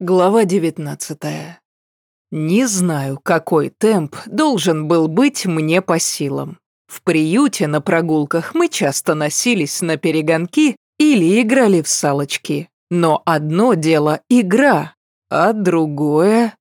Глава 19 Не знаю, какой темп должен был быть мне по силам. В приюте на прогулках мы часто носились на перегонки или играли в салочки. Но одно дело – игра, а другое…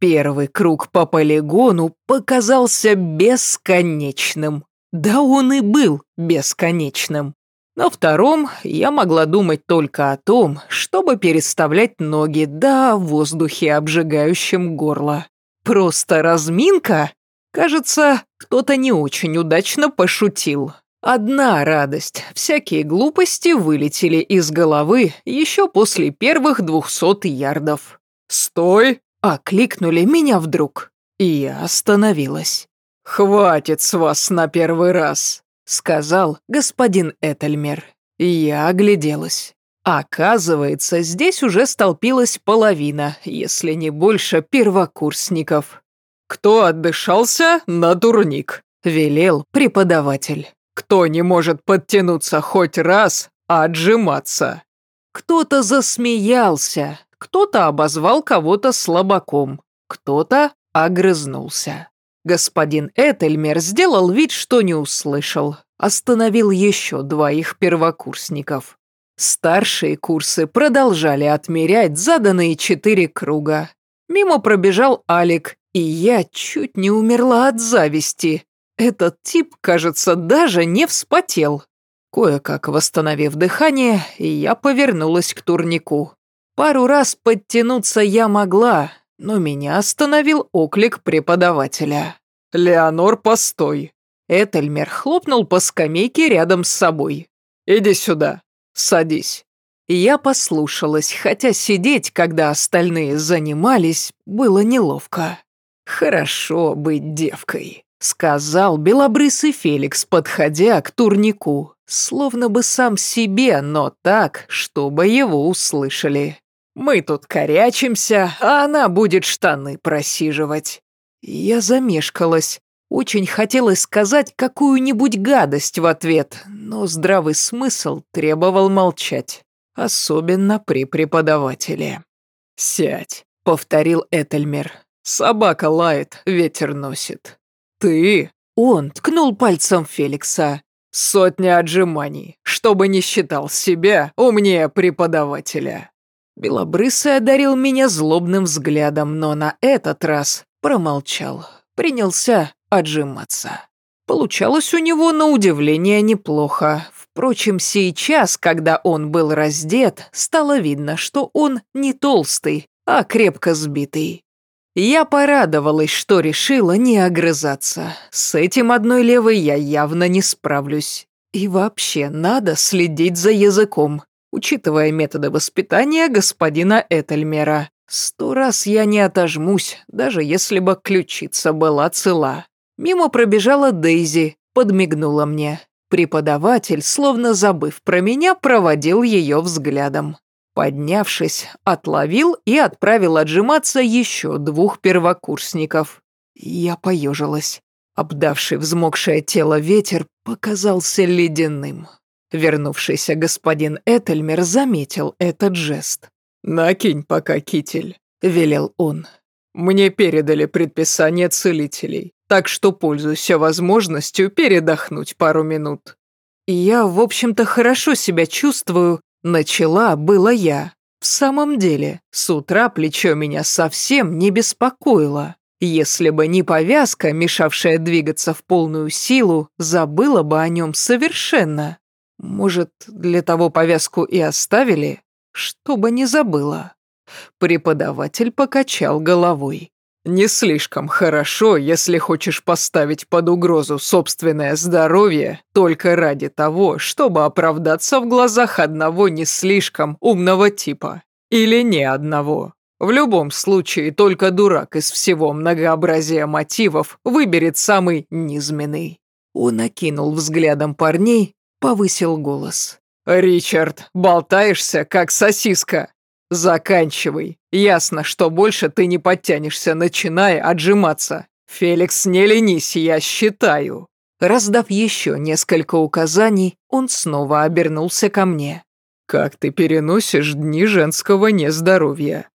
Первый круг по полигону показался бесконечным. Да он и был бесконечным. На втором я могла думать только о том, чтобы переставлять ноги, да о воздухе, обжигающем горло. Просто разминка? Кажется, кто-то не очень удачно пошутил. Одна радость. Всякие глупости вылетели из головы еще после первых двухсот ярдов. «Стой!» – окликнули меня вдруг. И я остановилась. «Хватит с вас на первый раз!» Сказал господин Этельмер. Я огляделась. Оказывается, здесь уже столпилась половина, если не больше первокурсников. «Кто отдышался, на турник», — велел преподаватель. «Кто не может подтянуться хоть раз, отжиматься». Кто-то засмеялся, кто-то обозвал кого-то слабаком, кто-то огрызнулся. Господин Этельмер сделал вид, что не услышал. Остановил еще двоих первокурсников. Старшие курсы продолжали отмерять заданные четыре круга. Мимо пробежал Алик, и я чуть не умерла от зависти. Этот тип, кажется, даже не вспотел. Кое-как восстановив дыхание, я повернулась к турнику. Пару раз подтянуться я могла, но меня остановил оклик преподавателя. «Леонор, постой!» Этельмер хлопнул по скамейке рядом с собой. «Иди сюда, садись». Я послушалась, хотя сидеть, когда остальные занимались, было неловко. «Хорошо быть девкой», — сказал белобрысый Феликс, подходя к турнику, словно бы сам себе, но так, чтобы его услышали. Мы тут корячимся, а она будет штаны просиживать. Я замешкалась. Очень хотелось сказать какую-нибудь гадость в ответ, но здравый смысл требовал молчать. Особенно при преподавателе. «Сядь», — повторил Этельмер. «Собака лает, ветер носит». «Ты?» — он ткнул пальцем Феликса. «Сотня отжиманий, чтобы не считал себя умнее преподавателя». Белобрысый одарил меня злобным взглядом, но на этот раз промолчал. Принялся отжиматься. Получалось у него на удивление неплохо. Впрочем, сейчас, когда он был раздет, стало видно, что он не толстый, а крепко сбитый. Я порадовалась, что решила не огрызаться. С этим одной левой я явно не справлюсь. И вообще надо следить за языком учитывая методы воспитания господина Этельмера. Сто раз я не отожмусь, даже если бы ключица была цела. Мимо пробежала Дейзи, подмигнула мне. Преподаватель, словно забыв про меня, проводил ее взглядом. Поднявшись, отловил и отправил отжиматься еще двух первокурсников. Я поежилась. Обдавший взмокшее тело ветер показался ледяным. Вернувшийся господин Этельмер заметил этот жест. «Накинь пока китель», — велел он. «Мне передали предписание целителей, так что пользуйся возможностью передохнуть пару минут». «Я, в общем-то, хорошо себя чувствую», — начала была я. В самом деле, с утра плечо меня совсем не беспокоило. Если бы не повязка, мешавшая двигаться в полную силу, забыла бы о нем совершенно. Может, для того повязку и оставили, чтобы не забыла. Преподаватель покачал головой. «Не слишком хорошо, если хочешь поставить под угрозу собственное здоровье только ради того, чтобы оправдаться в глазах одного не слишком умного типа. Или не одного. В любом случае, только дурак из всего многообразия мотивов выберет самый низменный». Он окинул взглядом парней, повысил голос. «Ричард, болтаешься, как сосиска. Заканчивай. Ясно, что больше ты не подтянешься, начиная отжиматься. Феликс, не ленись, я считаю». Раздав еще несколько указаний, он снова обернулся ко мне. «Как ты переносишь дни женского нездоровья?»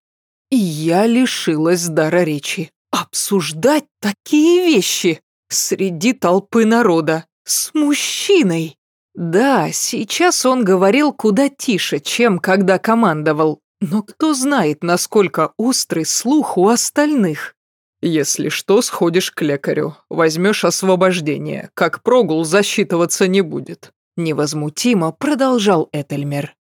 И я лишилась дара речи. Обсуждать такие вещи среди толпы народа с мужчиной. Да, сейчас он говорил куда тише, чем когда командовал, но кто знает, насколько острый слух у остальных. Если что, сходишь к лекарю, возьмешь освобождение, как прогул засчитываться не будет. Невозмутимо продолжал Этельмер.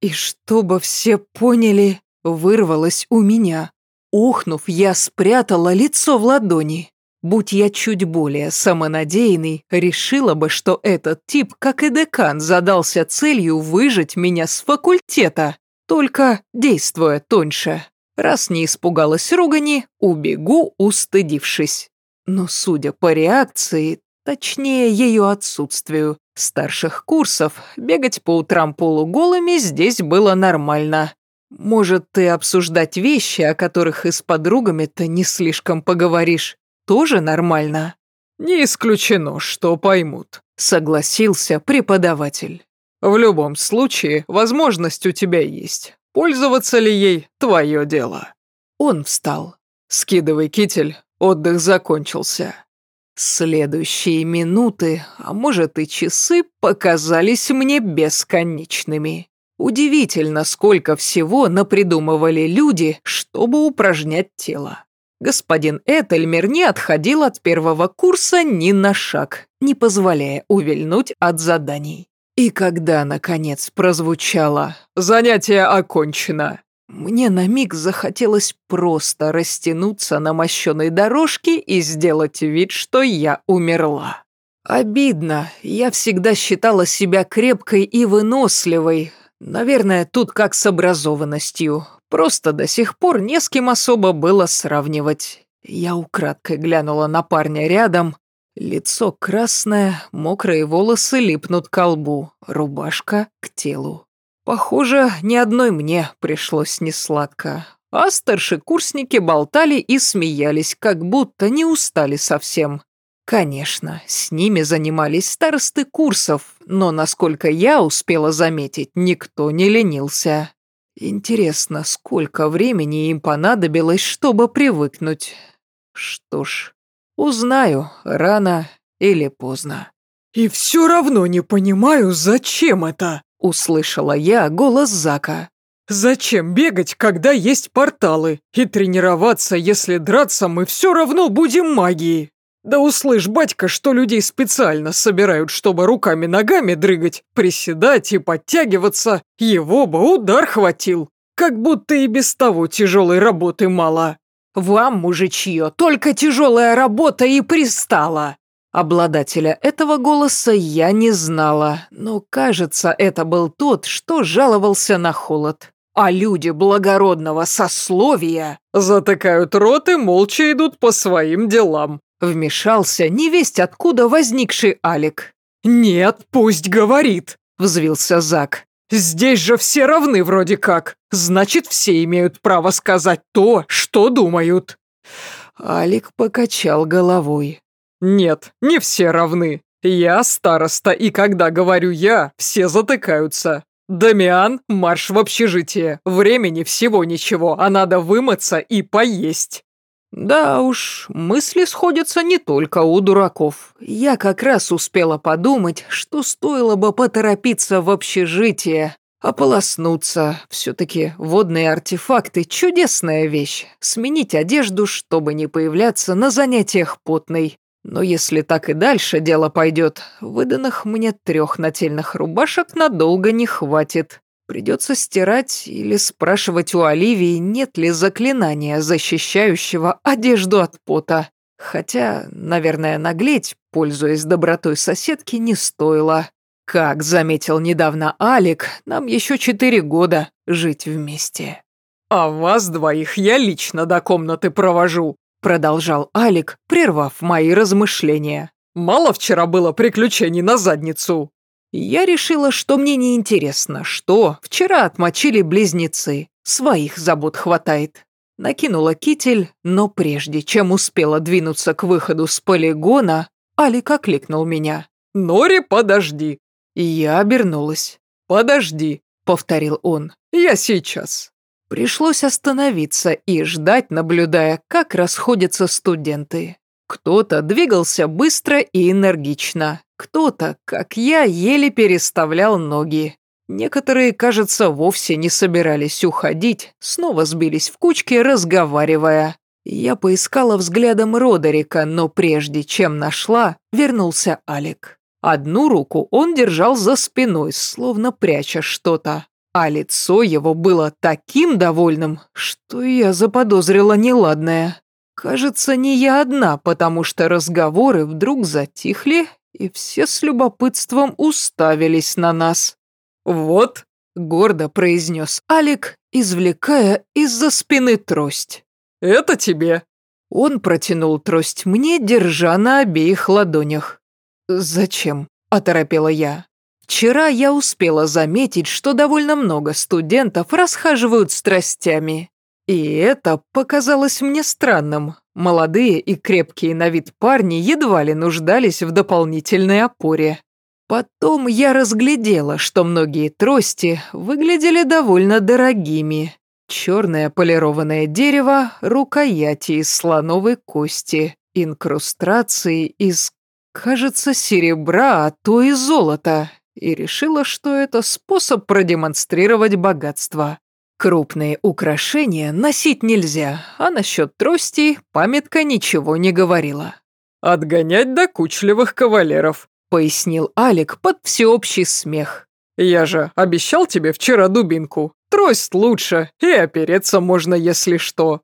И чтобы все поняли, вырвалось у меня. Охнув, я спрятала лицо в ладони. Будь я чуть более самонадеянный, решила бы, что этот тип, как и декан, задался целью выжить меня с факультета, только действуя тоньше. Раз не испугалась ругани, убегу, устыдившись. Но судя по реакции, точнее ее отсутствию, старших курсов, бегать по утрам полуголыми здесь было нормально. Может, ты обсуждать вещи, о которых и с подругами-то не слишком поговоришь, тоже нормально? Не исключено, что поймут, согласился преподаватель. В любом случае, возможность у тебя есть. Пользоваться ли ей – твое дело. Он встал. Скидывай китель, отдых закончился. Следующие минуты, а может и часы, показались мне бесконечными. Удивительно, сколько всего напридумывали люди, чтобы упражнять тело. Господин Этельмер не отходил от первого курса ни на шаг, не позволяя увильнуть от заданий. И когда, наконец, прозвучало «Занятие окончено», мне на миг захотелось просто растянуться на мощенной дорожке и сделать вид, что я умерла. Обидно, я всегда считала себя крепкой и выносливой. Наверное, тут как с образованностью. Просто до сих пор не с кем особо было сравнивать. Я украдкой глянула на парня рядом, Лицо красное, мокрые волосы липнут к лбу, рубашка к телу. Похоже, ни одной мне пришлось несладко. А старшекурсники болтали и смеялись, как будто не устали совсем. Конечно, с ними занимались старосты курсов, но, насколько я успела заметить, никто не ленился. Интересно, сколько времени им понадобилось, чтобы привыкнуть. Что ж, Узнаю, рано или поздно. «И все равно не понимаю, зачем это?» Услышала я голос Зака. «Зачем бегать, когда есть порталы? И тренироваться, если драться мы все равно будем магией? Да услышь, батька, что людей специально собирают, чтобы руками-ногами дрыгать, приседать и подтягиваться, его бы удар хватил. Как будто и без того тяжелой работы мало». Вам, мужичье, только тяжелая работа и пристала. Обладателя этого голоса я не знала, но, кажется, это был тот, что жаловался на холод. А люди благородного сословия затыкают рот и молча идут по своим делам. Вмешался невесть откуда возникший Алик. «Нет, пусть говорит», — взвился Зак. Здесь же все равны вроде как. Значит, все имеют право сказать то, что думают. Алик покачал головой. Нет, не все равны. Я староста, и когда говорю я, все затыкаются. Дамиан, марш в общежитие. Времени всего ничего, а надо вымыться и поесть. Да уж, мысли сходятся не только у дураков. Я как раз успела подумать, что стоило бы поторопиться в общежитие, ополоснуться. Все-таки водные артефакты – чудесная вещь. Сменить одежду, чтобы не появляться на занятиях потной. Но если так и дальше дело пойдет, выданных мне трех нательных рубашек надолго не хватит. Придется стирать или спрашивать у Оливии, нет ли заклинания, защищающего одежду от пота. Хотя, наверное, наглеть, пользуясь добротой соседки, не стоило. Как заметил недавно Алик, нам еще четыре года жить вместе. «А вас двоих я лично до комнаты провожу», продолжал Алик, прервав мои размышления. «Мало вчера было приключений на задницу». Я решила, что мне не интересно, что вчера отмочили близнецы. Своих забот хватает. Накинула китель, но прежде чем успела двинуться к выходу с полигона, Алик окликнул меня. «Нори, подожди!» Я обернулась. «Подожди», — повторил он. «Я сейчас». Пришлось остановиться и ждать, наблюдая, как расходятся студенты. Кто-то двигался быстро и энергично, кто-то, как я, еле переставлял ноги. Некоторые, кажется, вовсе не собирались уходить, снова сбились в кучки, разговаривая. Я поискала взглядом Родерика, но прежде чем нашла, вернулся Алик. Одну руку он держал за спиной, словно пряча что-то, а лицо его было таким довольным, что я заподозрила неладное. Кажется, не я одна, потому что разговоры вдруг затихли, и все с любопытством уставились на нас. «Вот», — гордо произнес Алик, извлекая из-за спины трость. «Это тебе». Он протянул трость мне, держа на обеих ладонях. «Зачем?» – оторопела я. «Вчера я успела заметить, что довольно много студентов расхаживают страстями. И это показалось мне странным. Молодые и крепкие на вид парни едва ли нуждались в дополнительной опоре. Потом я разглядела, что многие трости выглядели довольно дорогими. Черное полированное дерево, рукояти из слоновой кости, инкрустрации из кажется, серебра, а то и золота, и решила, что это способ продемонстрировать богатство. Крупные украшения носить нельзя, а насчет трости памятка ничего не говорила. «Отгонять докучливых кавалеров», — пояснил Алик под всеобщий смех. «Я же обещал тебе вчера дубинку. Трость лучше, и опереться можно, если что.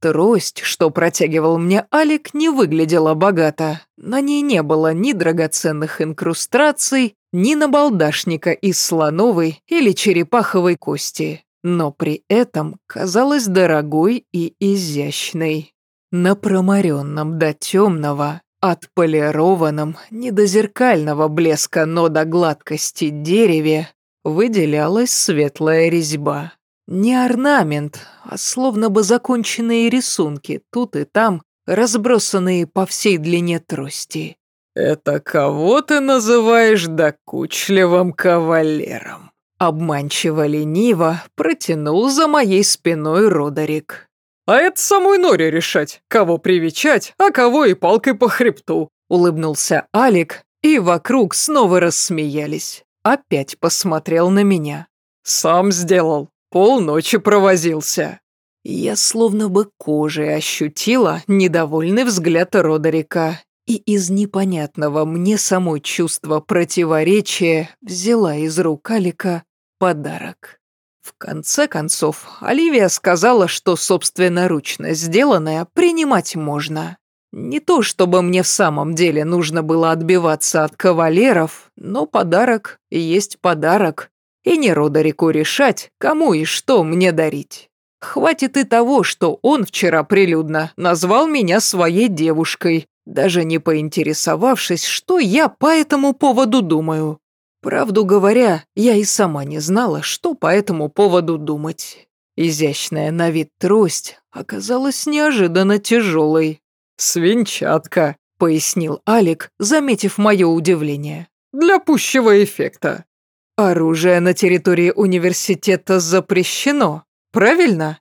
Трость, что протягивал мне Алик, не выглядела богато. На ней не было ни драгоценных инкрустраций, ни набалдашника из слоновой или черепаховой кости, но при этом казалась дорогой и изящной. На проморенном до темного, отполированном, не до зеркального блеска, но до гладкости дереве выделялась светлая резьба. Не орнамент, а словно бы законченные рисунки, тут и там, разбросанные по всей длине трости. «Это кого ты называешь докучливым кавалером?» Обманчиво лениво протянул за моей спиной Родерик. «А это самой Норе решать, кого привечать, а кого и палкой по хребту», улыбнулся Алик, и вокруг снова рассмеялись. Опять посмотрел на меня. «Сам сделал. Полночи провозился. Я словно бы кожей ощутила недовольный взгляд Родерика и из непонятного мне самой чувства противоречия взяла из рук Алика подарок. В конце концов, Оливия сказала, что собственноручно сделанное принимать можно. Не то, чтобы мне в самом деле нужно было отбиваться от кавалеров, но подарок есть подарок, и не Родерику решать, кому и что мне дарить. Хватит и того, что он вчера прилюдно назвал меня своей девушкой, даже не поинтересовавшись, что я по этому поводу думаю. Правду говоря, я и сама не знала, что по этому поводу думать. Изящная на вид трость оказалась неожиданно тяжелой. «Свинчатка», — пояснил Алик, заметив мое удивление. «Для пущего эффекта. Оружие на территории университета запрещено, правильно?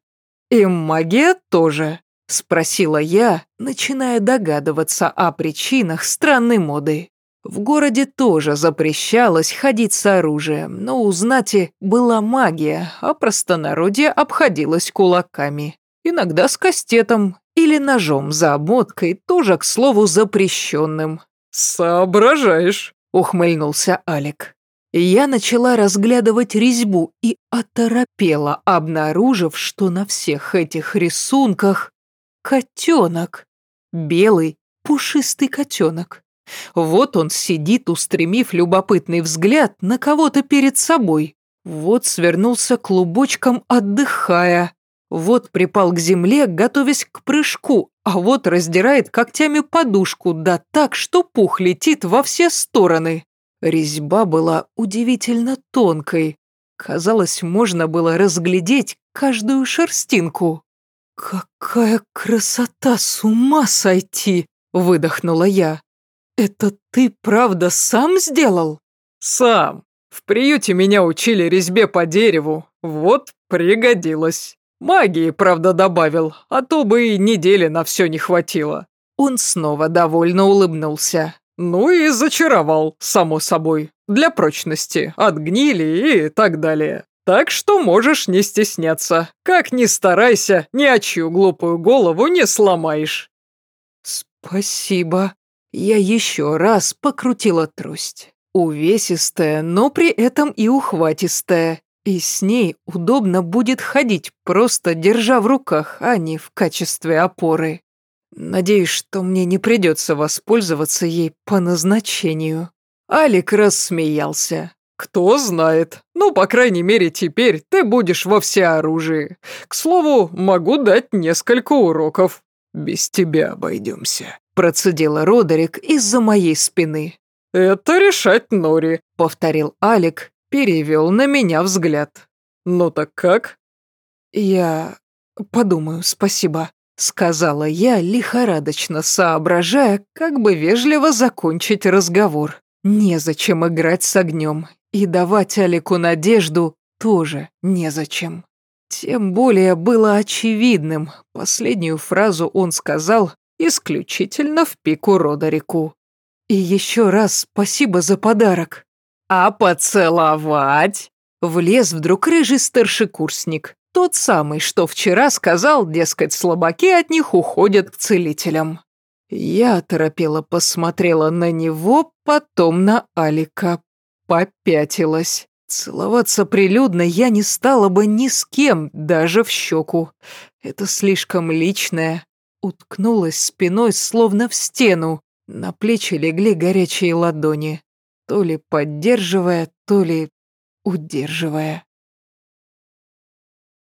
И магия тоже, спросила я, начиная догадываться о причинах странной моды. В городе тоже запрещалось ходить с оружием, но у знати была магия, а простонародье обходилось кулаками. Иногда с кастетом или ножом за обмоткой, тоже, к слову, запрещенным. «Соображаешь», — ухмыльнулся Алик. Я начала разглядывать резьбу и оторопела, обнаружив, что на всех этих рисунках котенок. Белый, пушистый котенок. Вот он сидит, устремив любопытный взгляд на кого-то перед собой. Вот свернулся клубочком, отдыхая. Вот припал к земле, готовясь к прыжку, а вот раздирает когтями подушку, да так, что пух летит во все стороны. Резьба была удивительно тонкой. Казалось, можно было разглядеть каждую шерстинку. «Какая красота, с ума сойти!» — выдохнула я. «Это ты правда сам сделал?» «Сам. В приюте меня учили резьбе по дереву. Вот пригодилось. Магии, правда, добавил, а то бы и недели на все не хватило. Он снова довольно улыбнулся. Ну и зачаровал, само собой, для прочности, от гнили и так далее. Так что можешь не стесняться. Как ни старайся, ни о чью глупую голову не сломаешь. Спасибо. Я еще раз покрутила трость. Увесистая, но при этом и ухватистая. И с ней удобно будет ходить, просто держа в руках, а не в качестве опоры. Надеюсь, что мне не придется воспользоваться ей по назначению. Алик рассмеялся. «Кто знает. Ну, по крайней мере, теперь ты будешь во всеоружии. К слову, могу дать несколько уроков. Без тебя обойдемся», — процедила Родерик из-за моей спины. «Это решать Нори», — повторил Алик, перевел на меня взгляд. «Ну так как?» «Я подумаю, спасибо», — сказала я, лихорадочно соображая, как бы вежливо закончить разговор. Незачем играть с огнем, и давать Алику надежду тоже незачем. Тем более было очевидным, последнюю фразу он сказал исключительно в пику Родерику. И еще раз спасибо за подарок. А поцеловать? Влез вдруг рыжий старшекурсник, тот самый, что вчера сказал, дескать, слабаки от них уходят к целителям. Я торопела посмотрела на него, потом на Алика. Попятилась. Целоваться прилюдно я не стала бы ни с кем, даже в щеку. Это слишком личное. Уткнулась спиной, словно в стену. На плечи легли горячие ладони то ли поддерживая, то ли удерживая.